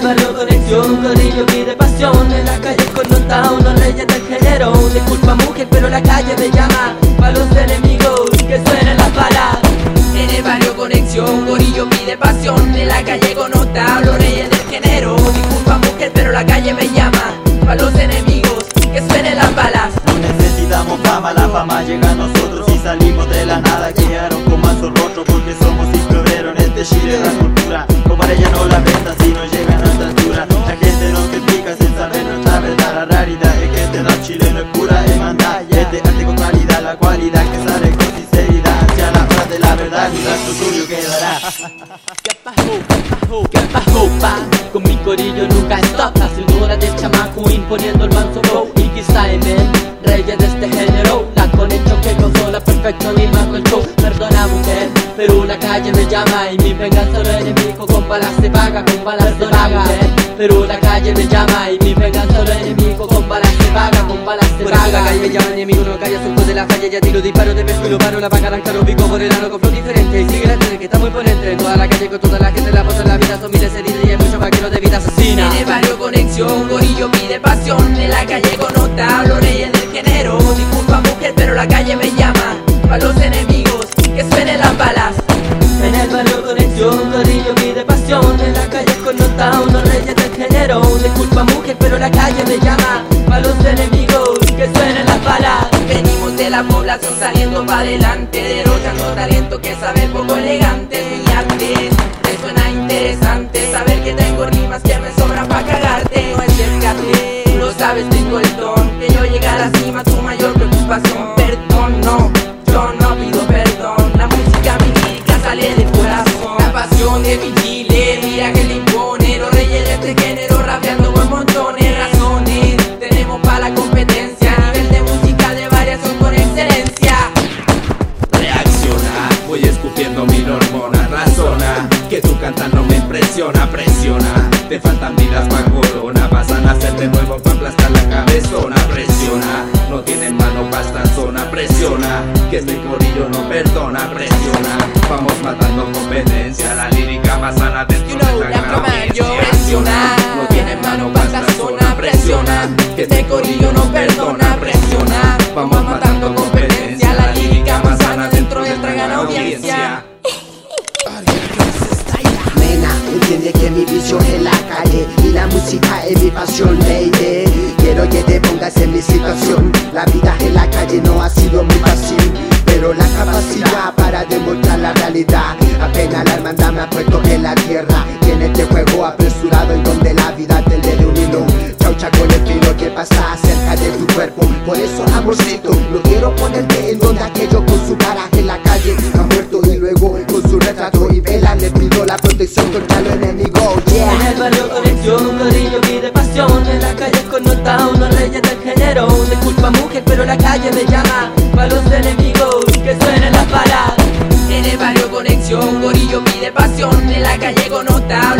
el barrio conexión, Corillo pide pasión. En la calle connotado, unos reyes del género. Disculpa mujer, pero la calle me llama Pa' los enemigos, que suenen las balas. En el barrio conexión, Corillo pide pasión. En la calle connotado, los reyes del género. Disculpa mujer, pero la calle me llama Pa' los enemigos, que suenen las balas. No necesitamos fama, la fama llega a nosotros Y salimos de la nada, quedaron con más rostro Porque somos en este Chile la cultura Como ella no la vendan chileno es pura hermandad Este arte con calidad, la cualidad que sale con sinceridad. Hacia la hora de la verdad, mi rastro tuyo quedará. ¿Qué pasó, pa? Con mi corillo nunca stop. La cintura del chamaco imponiendo el manso flow. Y quizá en el reyes de este género La conexión que causó la perfección y más el show. Perdona mujer, pero la calle me llama Y mi venganza lo enemigo. Con balas se paga Con balas se paga Pero la calle me llama Y mi venganza lo enemigo balas Por eso la calle me llama enemigo no calla Surco de la falla ya tiro disparo de pesco y lo paro La vaca arranca lo pico por el ano con flow diferente. Y sigue la tele que está muy ponente En toda la calle con toda la gente la en la vida Son miles heridas y hay muchos vaqueros de vida asesina. En el barrio conexión, Corillo pide pasión En la calle connotado, los reyes del género Disculpa mujer, pero la calle me llama Pa' los enemigos, la población saliendo para adelante Derrochando talento que sabe poco elegante arte te suena interesante Saber que tengo rimas que me sobran pa' cagarte. No es tú lo sabes tengo el don Que yo llegue a la cima tu mayor preocupación. Perdón, no, yo no pido perdón La música lírica sale del corazón. La pasión de mi chile, mira que le impone Los reyes de este género Presiona, te faltan vidas pa' corona. Vas a nacer de nuevo pa' aplastar la cabezona. Presiona, no tienen mano pa' esta zona. Presiona, que este corillo no perdona. Presiona, vamos matando competencia La lírica más sana dentro de la gran presiona. No tiene mano pa' esta zona. Presiona, que este corillo no perdona. Presiona, vamos matando competencia La lírica más sana dentro de esta gran audiencia es la calle y la música es mi pasión, baby. Quiero que te pongas en mi situación. La vida en la calle no ha sido muy fácil, pero la capacidad para demostrar la realidad. Apenas la hermandad me ha puesto en la tierra. Tiene este juego apresurado en donde la vida te de un hilo. Chaucha con el filo que pasa cerca de tu cuerpo. Por eso, amorcito, no quiero ponerte en donde aquello con su cara en la calle ha muerto y luego con su retrato y vela le pido la protección contra los enemigos. Calle me llama Pa' los enemigos, que suenen las balas En el barrio conexión, Corillo pide pasión En la calle connotado, los